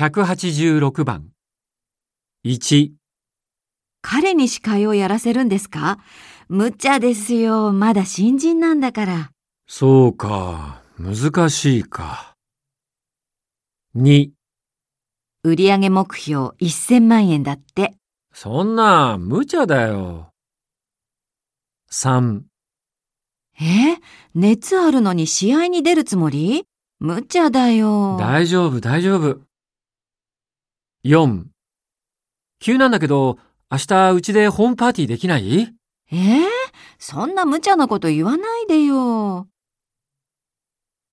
186番。1、彼に司会をやらせるんですか？無茶ですよ。まだ新人なんだから。そうか、難しいか。2、売上目標1000万円だって。そんな、無茶だよ。3、え？熱あるのに試合に出るつもり？無茶だよ。大丈夫、大丈夫。4、急なんだけど、明日うちでホームパーティーできない？えー？そんな無茶なこと言わないでよ。